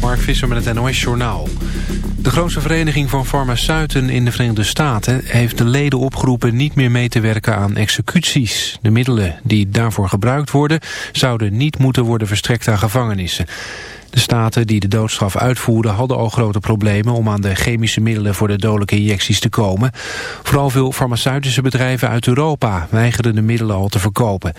Mark Visser met het NOS Journaal. De grootste vereniging van farmaceuten in de Verenigde Staten... heeft de leden opgeroepen niet meer mee te werken aan executies. De middelen die daarvoor gebruikt worden... zouden niet moeten worden verstrekt aan gevangenissen. De staten die de doodstraf uitvoerden hadden al grote problemen... om aan de chemische middelen voor de dodelijke injecties te komen. Vooral veel farmaceutische bedrijven uit Europa weigerden de middelen al te verkopen.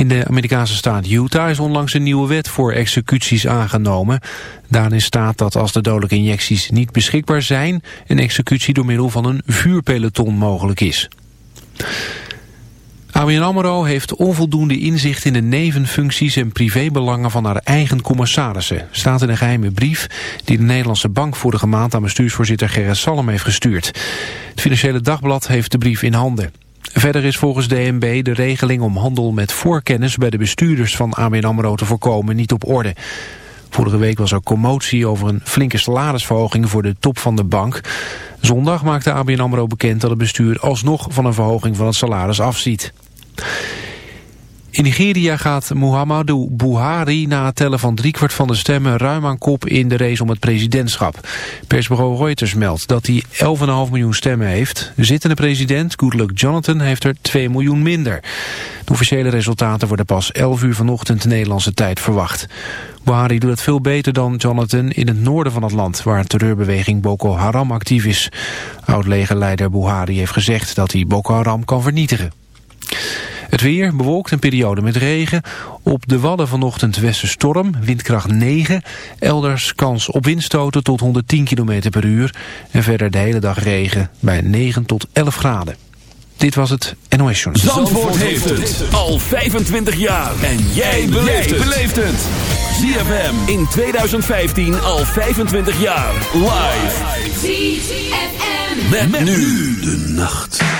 In de Amerikaanse staat Utah is onlangs een nieuwe wet voor executies aangenomen. Daarin staat dat als de dodelijke injecties niet beschikbaar zijn... een executie door middel van een vuurpeloton mogelijk is. ABN AMRO heeft onvoldoende inzicht in de nevenfuncties en privébelangen van haar eigen commissarissen. Staat in een geheime brief die de Nederlandse bank vorige maand aan bestuursvoorzitter Gerrit Salm heeft gestuurd. Het Financiële Dagblad heeft de brief in handen. Verder is volgens DNB de regeling om handel met voorkennis bij de bestuurders van ABN AMRO te voorkomen niet op orde. Vorige week was er commotie over een flinke salarisverhoging voor de top van de bank. Zondag maakte ABN AMRO bekend dat het bestuur alsnog van een verhoging van het salaris afziet. In Nigeria gaat Muhammadu Buhari na het tellen van driekwart van de stemmen ruim aan kop in de race om het presidentschap. Persbureau Reuters meldt dat hij 11,5 miljoen stemmen heeft. De zittende president, Goodluck Jonathan, heeft er 2 miljoen minder. De officiële resultaten worden pas 11 uur vanochtend Nederlandse tijd verwacht. Buhari doet het veel beter dan Jonathan in het noorden van het land... waar terreurbeweging Boko Haram actief is. Oud-legerleider Buhari heeft gezegd dat hij Boko Haram kan vernietigen. Het weer bewolkt een periode met regen. Op de Wadden vanochtend westenstorm, windkracht 9. Elders kans op windstoten tot 110 km per uur. En verder de hele dag regen bij 9 tot 11 graden. Dit was het NOS Journal. Zandvoort, heeft het al 25 jaar. En jij beleeft het. ZFM in 2015 al 25 jaar. Live. ZFM. met nu de nacht.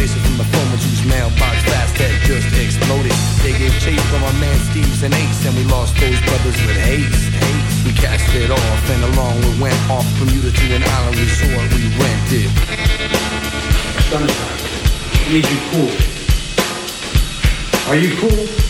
Donuts, from the phone whose mailbox fast that just exploded. They gave chase from our man Steve's and Ace, and we lost those brothers with haste. We cast it off, and along we went off Bermuda to an island resort we rented. Sunshine. I need you cool. Are you cool?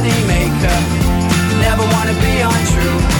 money maker, never wanna be untrue.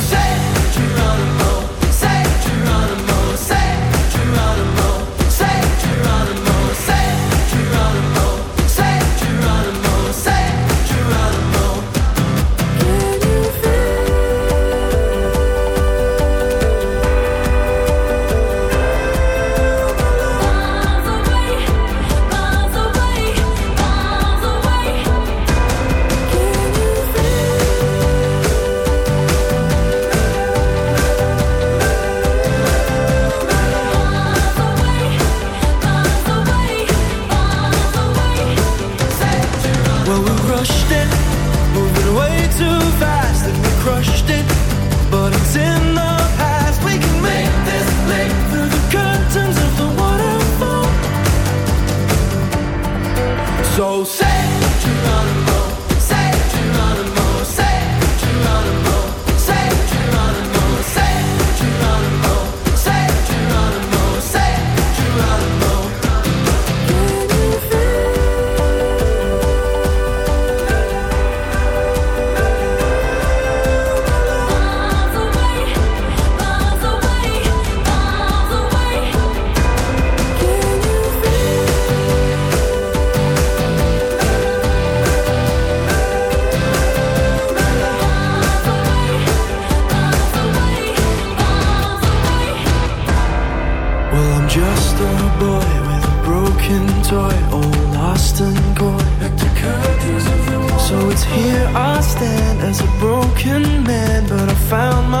broken man, but I found my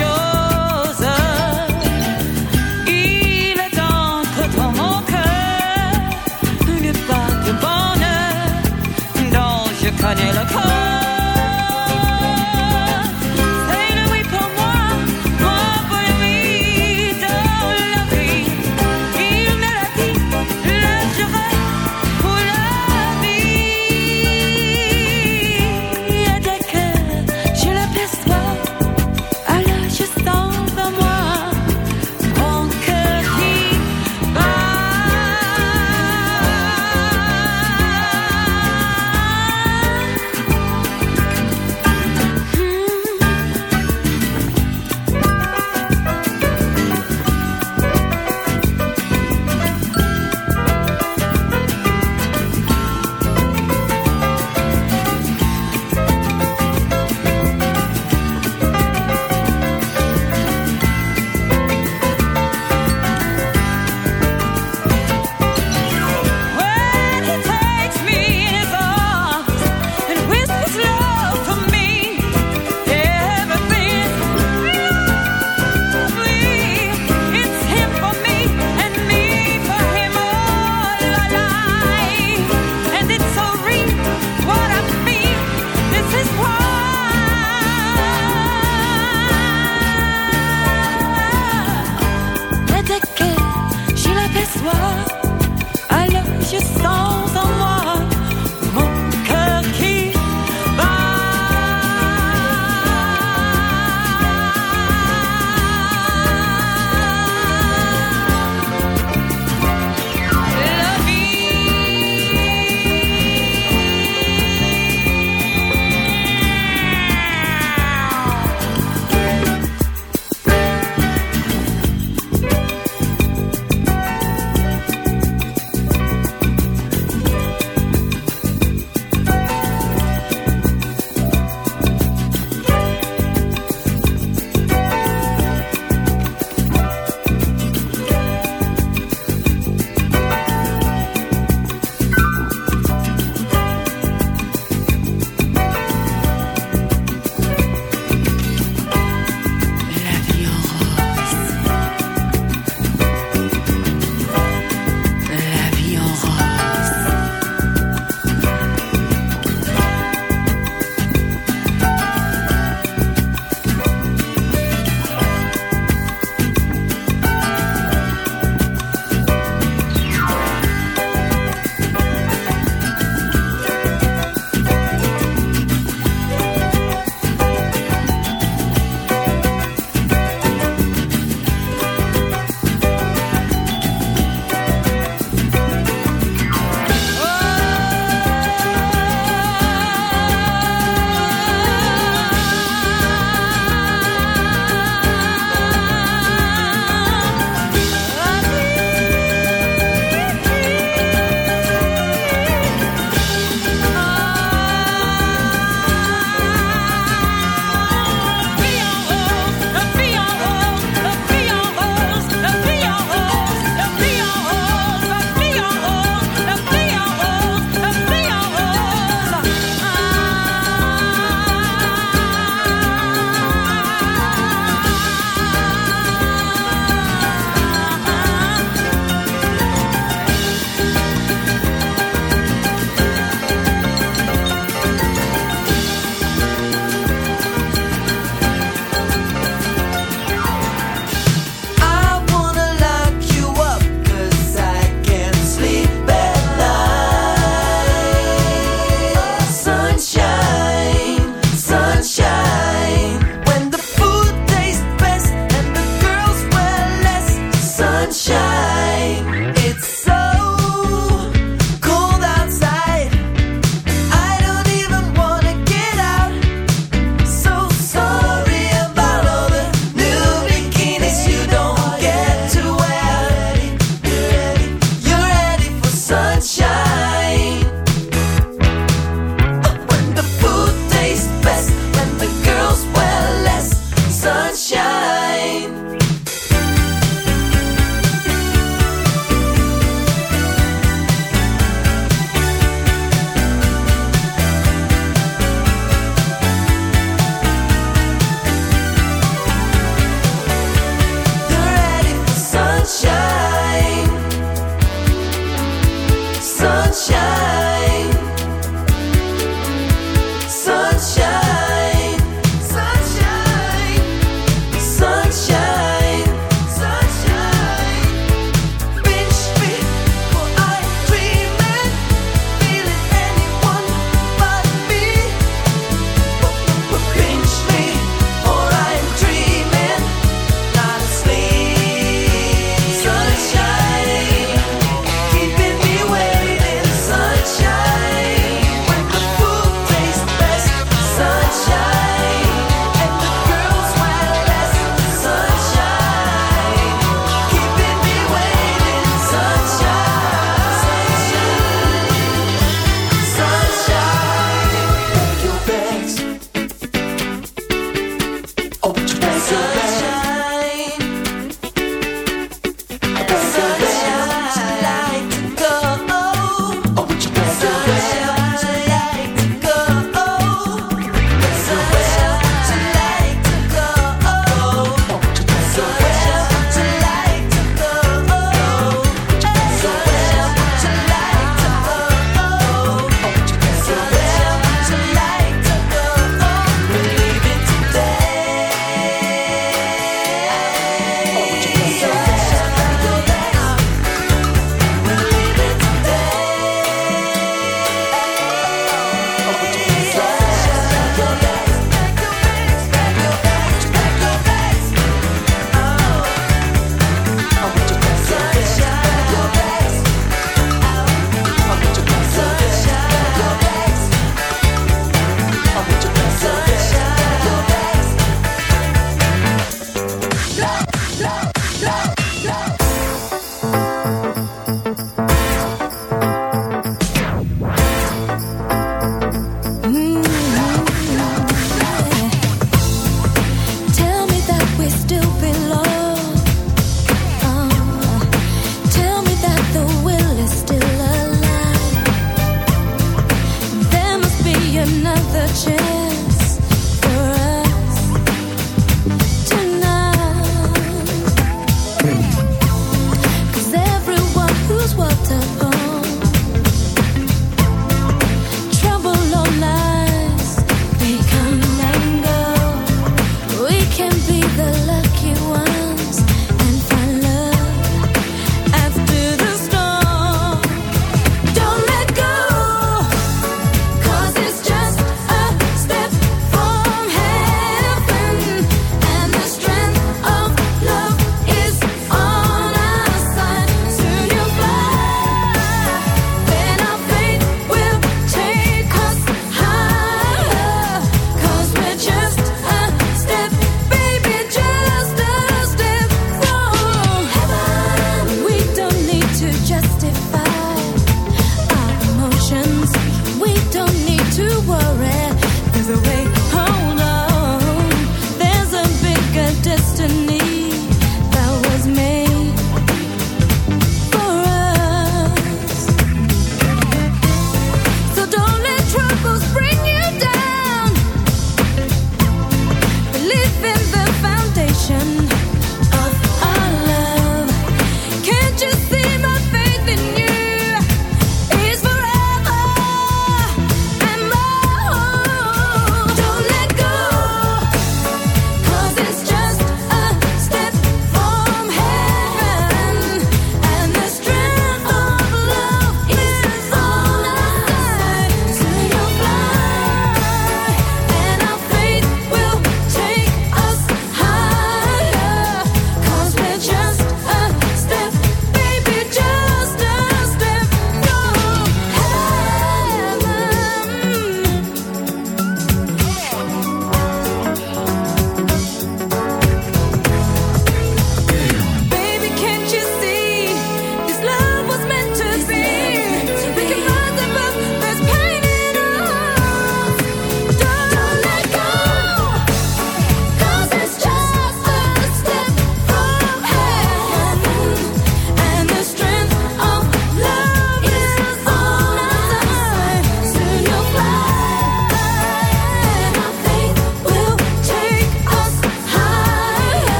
show.